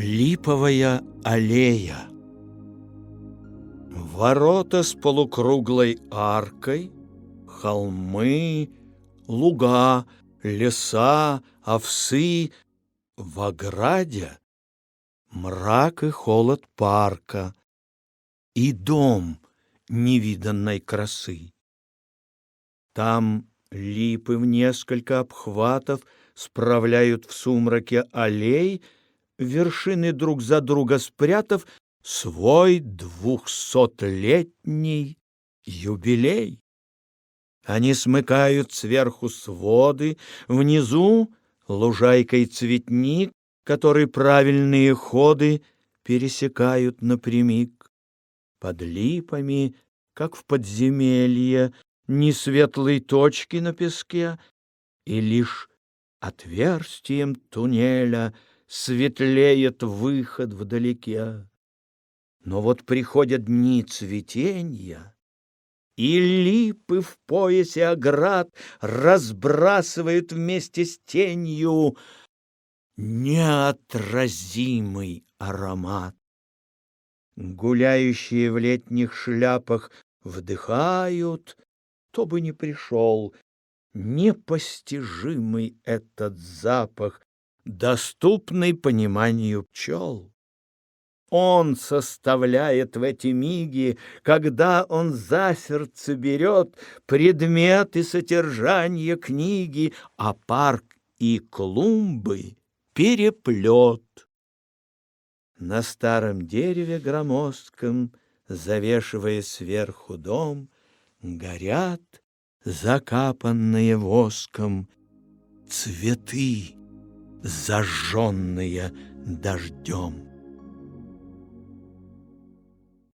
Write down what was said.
Липовая аллея Ворота с полукруглой аркой, Холмы, луга, леса, овсы. В ограде мрак и холод парка И дом невиданной красы. Там липы в несколько обхватов Справляют в сумраке аллей, Вершины друг за друга спрятав Свой двухсотлетний юбилей. Они смыкают сверху своды, Внизу лужайкой цветник, Который правильные ходы Пересекают напрямик. Под липами, как в подземелье, Ни светлой точки на песке, И лишь отверстием туннеля Светлеет выход вдалеке. Но вот приходят дни цветенья, и липы в поясе оград Разбрасывают вместе с тенью Неотразимый аромат. Гуляющие в летних шляпах вдыхают, Кто бы ни пришел, непостижимый этот запах, Доступный пониманию пчел. Он составляет в эти миги, когда он за сердце берет предмет и содержание книги, а парк и клумбы переплет. На старом дереве громоздком, завешивая сверху дом, горят, закапанные воском, цветы, зажженные дождем.